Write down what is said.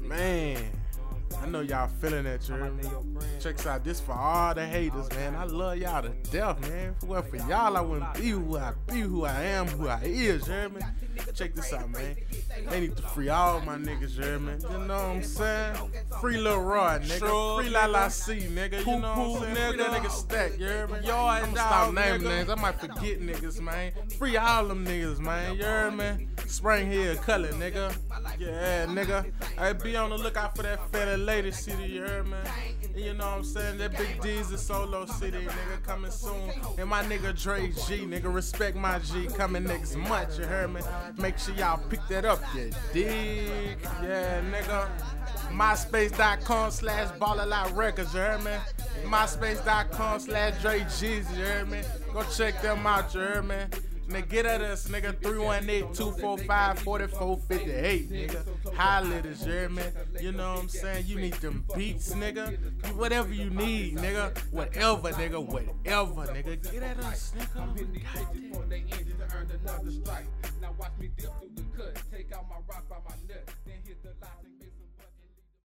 Man, I know y'all feeling that, you Check out this for all the haters, man. I love y'all to death, man. It for y'all, I wouldn't be who I be, who I am, who I is, me? Check this out, man. They need to free all my niggas, you hear me? You know what I'm saying? Free Lil Rod, nigga. Free La La C, nigga. You know what I'm saying? Free that nigga Stack, you hear me? Yo, I'ma stop naming names. I might forget niggas, man. Free all them niggas, man. You hear me? Spring Hill color, nigga. Yeah, nigga. I be on the lookout for that fat lady city, you heard me? And you know what I'm saying? That Big D's a solo city, nigga, coming soon. And my nigga Dre G, nigga, respect my G, coming next month, you heard me? Make sure y'all pick that up, you dig? Yeah, nigga. MySpace.com slash Ballalout Records, you heard me? MySpace.com slash Dre G's, you heard me? Go check them out, you heard me? Nigga, get at us, nigga. 318-245-4458, nigga. Holla at you man. You know what I'm saying? You need them beats, nigga. Whatever you need, nigga. Whatever, nigga. Whatever, nigga. Get at us, nigga.